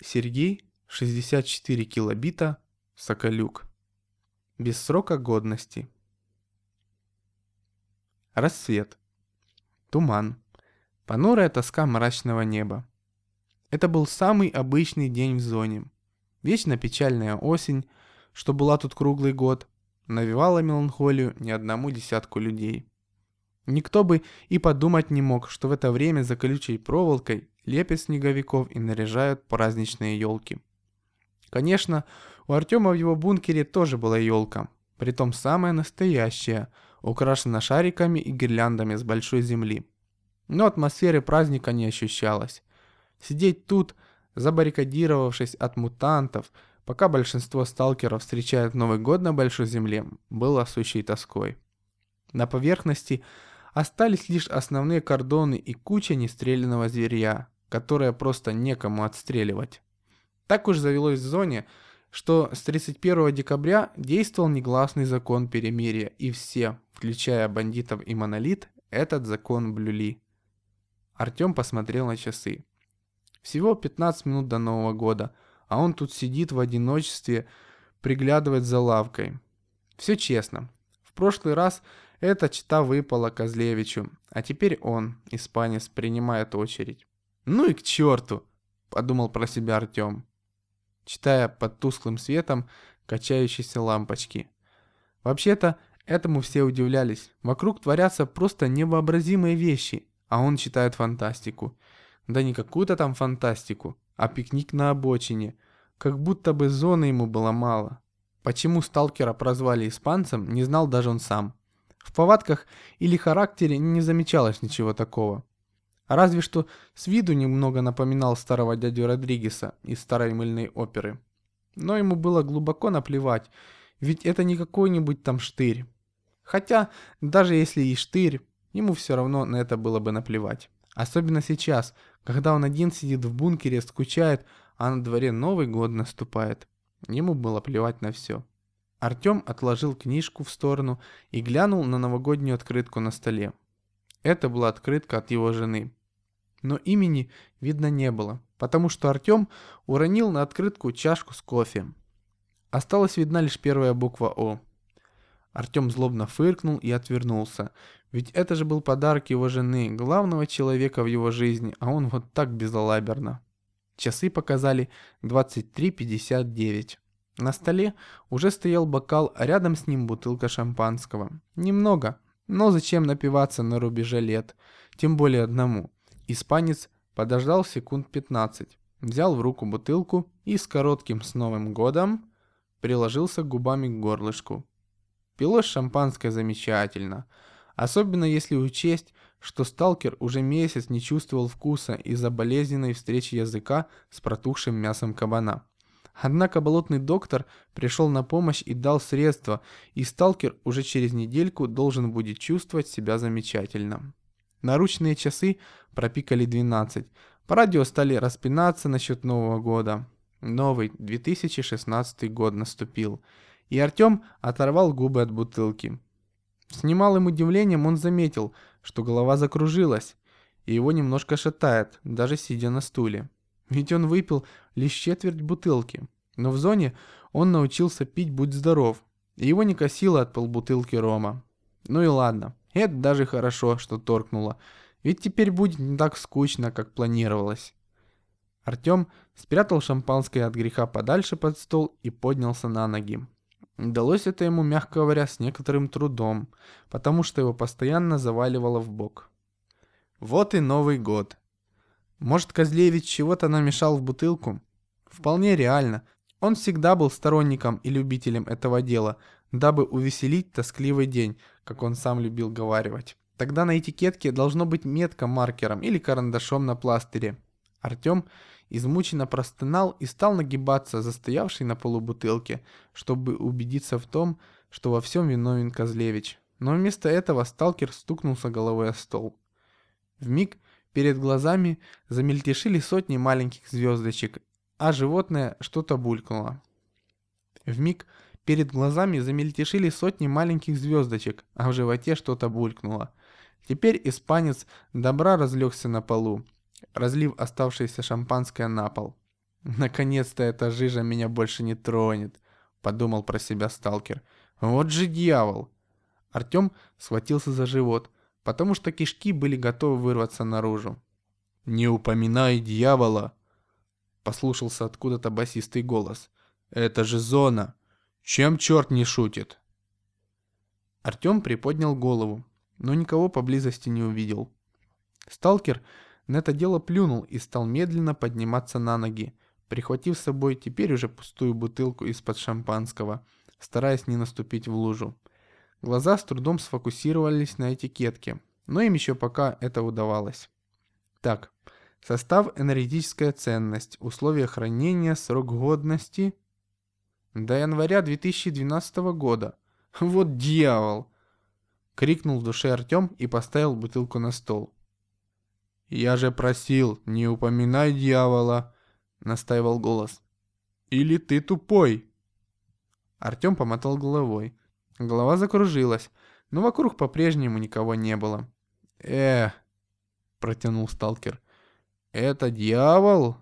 Сергей, 64 килобита, Соколюк. Без срока годности. Рассвет. Туман. Понурая тоска мрачного неба. Это был самый обычный день в зоне. Вечно печальная осень, что была тут круглый год, навевала меланхолию ни одному десятку людей. Никто бы и подумать не мог, что в это время за колючей проволокой лепят снеговиков и наряжают праздничные елки. Конечно, у Артема в его бункере тоже была елка, притом самая настоящая, украшена шариками и гирляндами с большой земли. Но атмосферы праздника не ощущалось. Сидеть тут, забаррикадировавшись от мутантов, пока большинство сталкеров встречают Новый год на Большой Земле, было сущей тоской. На поверхности остались лишь основные кордоны и куча нестрелянного зверья, которое просто некому отстреливать. Так уж завелось в зоне, что с 31 декабря действовал негласный закон перемирия, и все, включая бандитов и монолит, этот закон блюли. Артем посмотрел на часы. Всего 15 минут до Нового года, а он тут сидит в одиночестве, приглядывает за лавкой. Все честно. В прошлый раз эта чита выпала Козлевичу, а теперь он, испанец, принимает очередь. «Ну и к черту!» – подумал про себя Артем, читая под тусклым светом качающиеся лампочки. Вообще-то, этому все удивлялись. Вокруг творятся просто невообразимые вещи, а он читает фантастику. Да не какую-то там фантастику, а пикник на обочине. Как будто бы зоны ему было мало. Почему сталкера прозвали испанцем, не знал даже он сам. В повадках или характере не замечалось ничего такого. Разве что с виду немного напоминал старого дядю Родригеса из старой мыльной оперы. Но ему было глубоко наплевать, ведь это не какой-нибудь там штырь. Хотя, даже если и штырь, ему все равно на это было бы наплевать. Особенно сейчас, когда он один сидит в бункере, скучает, а на дворе Новый год наступает. Ему было плевать на все. Артем отложил книжку в сторону и глянул на новогоднюю открытку на столе. Это была открытка от его жены. Но имени видно не было, потому что Артем уронил на открытку чашку с кофе. Осталась видна лишь первая буква «О». Артем злобно фыркнул и отвернулся, ведь это же был подарок его жены, главного человека в его жизни, а он вот так безалаберно. Часы показали 23.59. На столе уже стоял бокал, а рядом с ним бутылка шампанского. Немного, но зачем напиваться на рубеже лет, тем более одному. Испанец подождал секунд 15, взял в руку бутылку и с коротким «С Новым годом» приложился губами к горлышку. Пилось шампанское замечательно, особенно если учесть, что сталкер уже месяц не чувствовал вкуса из-за болезненной встречи языка с протухшим мясом кабана. Однако болотный доктор пришел на помощь и дал средства, и сталкер уже через недельку должен будет чувствовать себя замечательно. Наручные часы пропикали 12. По радио стали распинаться насчет Нового года. Новый 2016 год наступил, и Артем оторвал губы от бутылки. С немалым удивлением он заметил, что голова закружилась, и его немножко шатает, даже сидя на стуле. Ведь он выпил лишь четверть бутылки. Но в зоне он научился пить «Будь здоров», и его не косило от полбутылки рома. Ну и ладно, это даже хорошо, что торкнуло, ведь теперь будет не так скучно, как планировалось. Артем спрятал шампанское от греха подальше под стол и поднялся на ноги. Удалось это ему, мягко говоря, с некоторым трудом, потому что его постоянно заваливало в бок. Вот и Новый год. Может, Козлевич чего-то намешал в бутылку? Вполне реально. Он всегда был сторонником и любителем этого дела, дабы увеселить тоскливый день, как он сам любил говаривать. Тогда на этикетке должно быть метка маркером или карандашом на пластыре. Артем измученно простонал и стал нагибаться застоявшей на полу бутылки, чтобы убедиться в том, что во всем виновен Козлевич. Но вместо этого сталкер стукнулся головой о стол. В миг перед глазами замельтешили сотни маленьких звездочек, а животное что-то булькнуло. В миг перед глазами замельтешили сотни маленьких звездочек, а в животе что-то булькнуло. Теперь испанец добра разлегся на полу, разлив оставшееся шампанское на пол. Наконец-то эта жижа меня больше не тронет, подумал про себя сталкер. Вот же дьявол. Артем схватился за живот, потому что кишки были готовы вырваться наружу. «Не упоминай дьявола!» Послушался откуда-то басистый голос. «Это же зона! Чем черт не шутит?» Артем приподнял голову, но никого поблизости не увидел. Сталкер на это дело плюнул и стал медленно подниматься на ноги, прихватив с собой теперь уже пустую бутылку из-под шампанского, стараясь не наступить в лужу. Глаза с трудом сфокусировались на этикетке, но им еще пока это удавалось. Так, состав энергетическая ценность, условия хранения, срок годности до января 2012 года. Вот дьявол! Крикнул в душе Артем и поставил бутылку на стол. «Я же просил, не упоминай дьявола!» Настаивал голос. «Или ты тупой?» Артем помотал головой. Голова закружилась, но вокруг по-прежнему никого не было. «Эх!» — протянул сталкер. «Это дьявол?»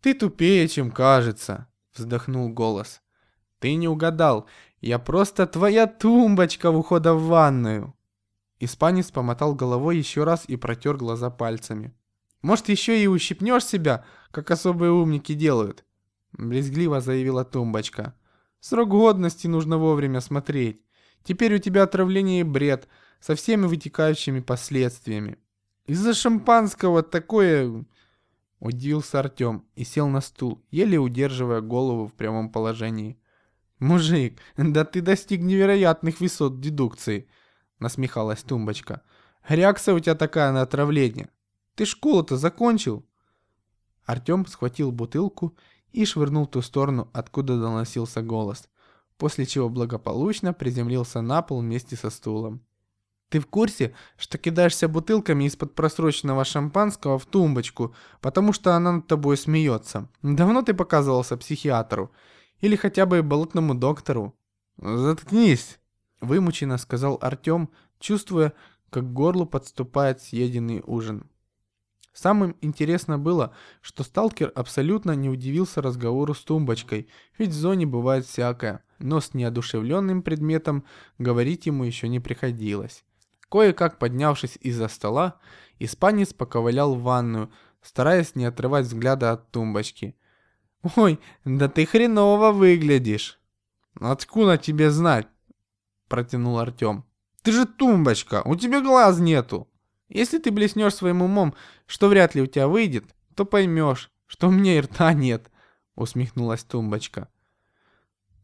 «Ты тупее, чем кажется!» — вздохнул голос. «Ты не угадал. Я просто твоя тумбочка в ухода в ванную!» Испанец помотал головой еще раз и протер глаза пальцами. «Может, еще и ущипнешь себя, как особые умники делают?» Брезгливо заявила тумбочка. «Срок годности нужно вовремя смотреть. Теперь у тебя отравление и бред, со всеми вытекающими последствиями. Из-за шампанского такое...» Удивился Артем и сел на стул, еле удерживая голову в прямом положении. «Мужик, да ты достиг невероятных высот дедукции!» насмехалась тумбочка. «Реакция у тебя такая на отравление. Ты школу-то закончил?» Артем схватил бутылку и швырнул в ту сторону, откуда доносился голос, после чего благополучно приземлился на пол вместе со стулом. «Ты в курсе, что кидаешься бутылками из-под просроченного шампанского в тумбочку, потому что она над тобой смеется? Давно ты показывался психиатру? Или хотя бы болотному доктору?» «Заткнись!» Вымученно сказал Артем, чувствуя, как к горлу подступает съеденный ужин. Самым интересно было, что сталкер абсолютно не удивился разговору с тумбочкой, ведь в зоне бывает всякое, но с неодушевленным предметом говорить ему еще не приходилось. Кое-как поднявшись из-за стола, испанец поковылял в ванную, стараясь не отрывать взгляда от тумбочки. «Ой, да ты хреново выглядишь!» «Откуда тебе знать?» протянул Артем. «Ты же тумбочка, у тебя глаз нету. Если ты блеснешь своим умом, что вряд ли у тебя выйдет, то поймешь, что у меня и рта нет», усмехнулась тумбочка.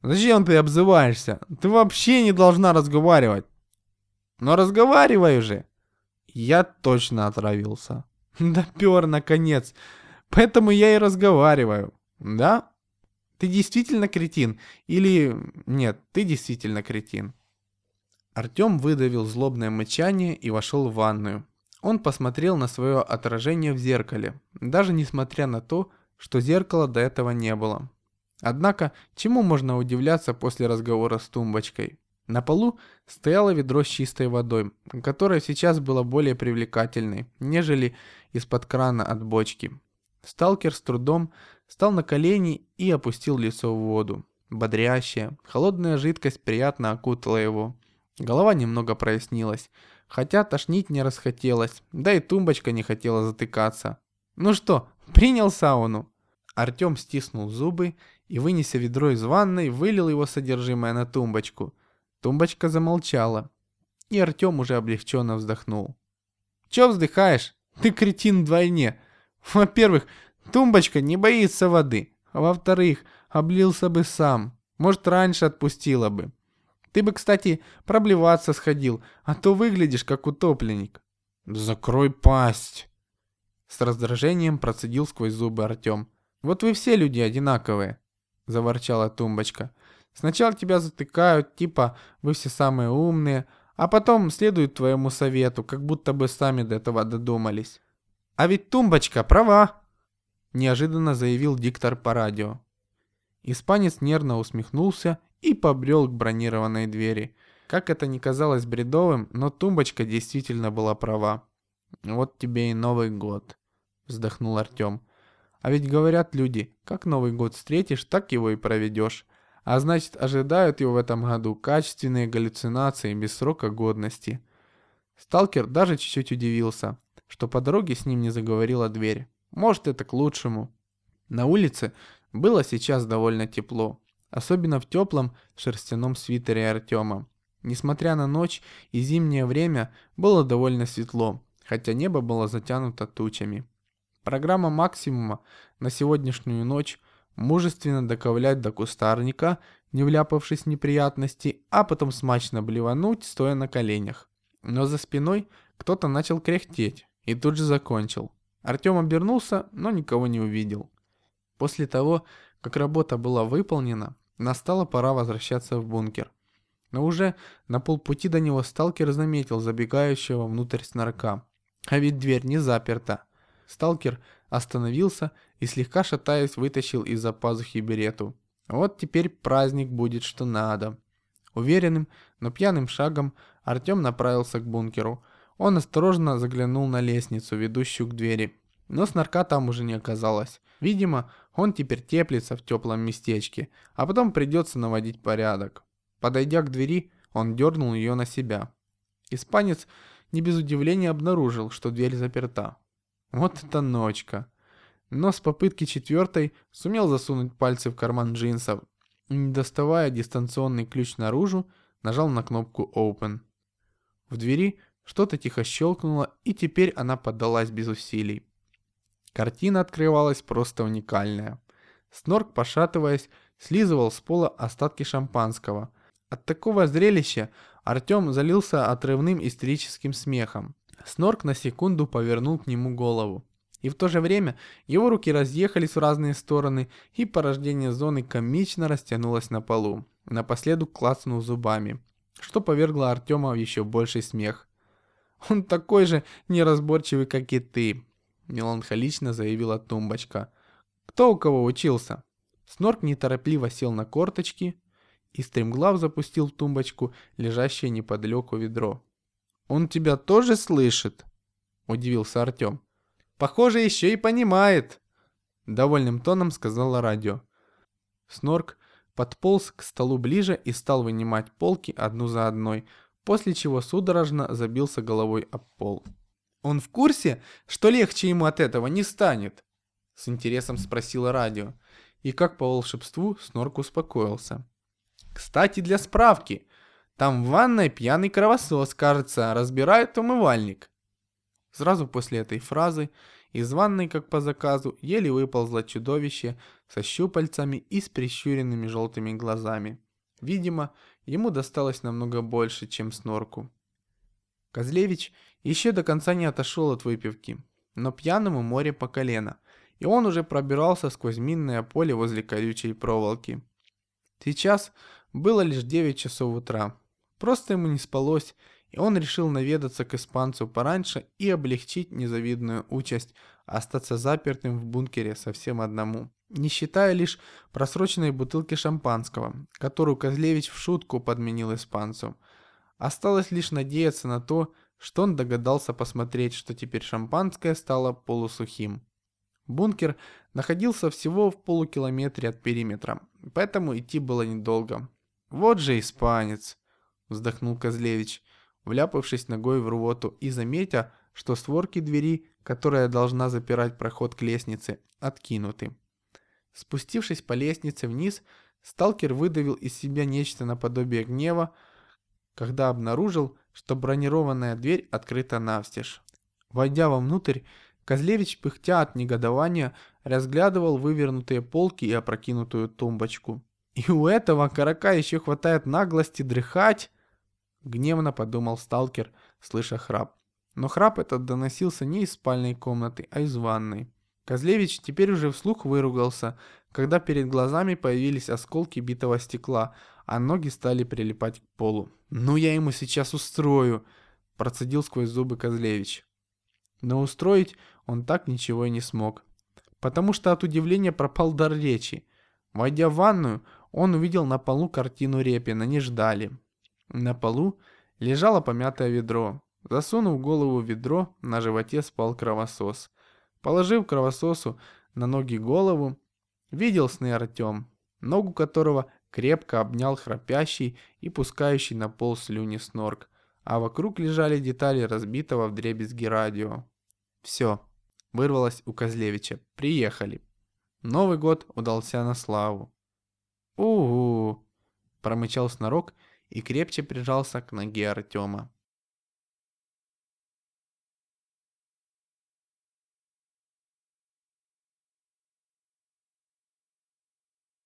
«Зачем ты обзываешься? Ты вообще не должна разговаривать». «Но разговаривай же!» Я точно отравился. Допер, наконец. Поэтому я и разговариваю. Да? Ты действительно кретин? Или... Нет, ты действительно кретин. Артем выдавил злобное мычание и вошел в ванную. Он посмотрел на свое отражение в зеркале, даже несмотря на то, что зеркала до этого не было. Однако, чему можно удивляться после разговора с тумбочкой? На полу стояло ведро с чистой водой, которое сейчас было более привлекательной, нежели из-под крана от бочки. Сталкер с трудом встал на колени и опустил лицо в воду. Бодрящая, холодная жидкость приятно окутала его. Голова немного прояснилась, хотя тошнить не расхотелось, да и тумбочка не хотела затыкаться. «Ну что, принял сауну?» Артем стиснул зубы и, вынеся ведро из ванной, вылил его содержимое на тумбочку. Тумбочка замолчала, и Артем уже облегченно вздохнул. «Че вздыхаешь? Ты кретин вдвойне. Во-первых, тумбочка не боится воды, а во-вторых, облился бы сам. Может, раньше отпустила бы. Ты бы, кстати, проблеваться сходил, а то выглядишь как утопленник. Закрой пасть. С раздражением процедил сквозь зубы Артем. Вот вы все люди одинаковые, заворчала тумбочка. Сначала тебя затыкают, типа вы все самые умные, а потом следуют твоему совету, как будто бы сами до этого додумались. А ведь тумбочка права, неожиданно заявил диктор по радио. Испанец нервно усмехнулся и побрел к бронированной двери. Как это ни казалось бредовым, но тумбочка действительно была права. «Вот тебе и Новый год», — вздохнул Артем. А ведь говорят люди, как Новый год встретишь, так его и проведешь. А значит, ожидают его в этом году качественные галлюцинации без срока годности. Сталкер даже чуть-чуть удивился, что по дороге с ним не заговорила дверь. Может, это к лучшему. На улице было сейчас довольно тепло, особенно в теплом шерстяном свитере Артема. Несмотря на ночь и зимнее время, было довольно светло, хотя небо было затянуто тучами. Программа максимума на сегодняшнюю ночь мужественно доковылять до кустарника, не вляпавшись в неприятности, а потом смачно блевануть, стоя на коленях. Но за спиной кто-то начал кряхтеть и тут же закончил. Артем обернулся, но никого не увидел. После того, как работа была выполнена, настала пора возвращаться в бункер. Но уже на полпути до него сталкер заметил забегающего внутрь снарка. А ведь дверь не заперта. Сталкер остановился и слегка шатаясь вытащил из-за пазухи берету. Вот теперь праздник будет что надо. Уверенным, но пьяным шагом Артем направился к бункеру. Он осторожно заглянул на лестницу, ведущую к двери. Но снарка там уже не оказалось. Видимо, он теперь теплится в теплом местечке, а потом придется наводить порядок. Подойдя к двери, он дернул ее на себя. Испанец не без удивления обнаружил, что дверь заперта. Вот это ночка. Но с попытки четвертой сумел засунуть пальцы в карман джинсов не доставая дистанционный ключ наружу, нажал на кнопку Open. В двери что-то тихо щелкнуло, и теперь она поддалась без усилий. Картина открывалась просто уникальная. Снорк, пошатываясь, слизывал с пола остатки шампанского. От такого зрелища Артем залился отрывным истерическим смехом. Снорк на секунду повернул к нему голову. И в то же время его руки разъехались в разные стороны, и порождение зоны комично растянулось на полу, напоследок клацнув зубами, что повергло Артема в еще больший смех. «Он такой же неразборчивый, как и ты», – меланхолично заявила тумбочка. «Кто у кого учился?» Снорк неторопливо сел на корточки и стремглав запустил в тумбочку лежащее неподалеку ведро. «Он тебя тоже слышит?» – удивился Артем. «Похоже, еще и понимает!» – довольным тоном сказала радио. Снорк подполз к столу ближе и стал вынимать полки одну за одной, после чего судорожно забился головой об пол. «Он в курсе, что легче ему от этого не станет?» С интересом спросила радио. И как по волшебству Снорк успокоился. «Кстати, для справки, там в ванной пьяный кровосос, кажется, разбирает умывальник. Сразу после этой фразы из ванной, как по заказу, еле выползло чудовище со щупальцами и с прищуренными желтыми глазами. Видимо, ему досталось намного больше, чем снорку. Козлевич еще до конца не отошел от выпивки, но пьяному море по колено, и он уже пробирался сквозь минное поле возле колючей проволоки. Сейчас было лишь 9 часов утра, Просто ему не спалось, и он решил наведаться к испанцу пораньше и облегчить незавидную участь остаться запертым в бункере совсем одному. Не считая лишь просроченной бутылки шампанского, которую Козлевич в шутку подменил испанцу. Осталось лишь надеяться на то, что он догадался посмотреть, что теперь шампанское стало полусухим. Бункер находился всего в полукилометре от периметра, поэтому идти было недолго. Вот же испанец вздохнул Козлевич, вляпавшись ногой в рвоту и заметя, что створки двери, которая должна запирать проход к лестнице, откинуты. Спустившись по лестнице вниз, сталкер выдавил из себя нечто наподобие гнева, когда обнаружил, что бронированная дверь открыта навстежь. Войдя вовнутрь, Козлевич, пыхтя от негодования, разглядывал вывернутые полки и опрокинутую тумбочку. И у этого карака еще хватает наглости дрыхать Гневно подумал сталкер, слыша храп. Но храп этот доносился не из спальной комнаты, а из ванной. Козлевич теперь уже вслух выругался, когда перед глазами появились осколки битого стекла, а ноги стали прилипать к полу. «Ну я ему сейчас устрою!» – процедил сквозь зубы Козлевич. Но устроить он так ничего и не смог, потому что от удивления пропал дар речи. Войдя в ванную, он увидел на полу картину Репина «Не ждали». На полу лежало помятое ведро. Засунув голову в ведро, на животе спал кровосос. Положив кровососу на ноги голову, видел сны Артем, ногу которого крепко обнял храпящий и пускающий на пол слюни снорк, а вокруг лежали детали разбитого вдребезги радио. Все, вырвалось у Козлевича. Приехали. Новый год удался на славу. «У-у-у!» – промычал снорок и крепче прижался к ноге Артема.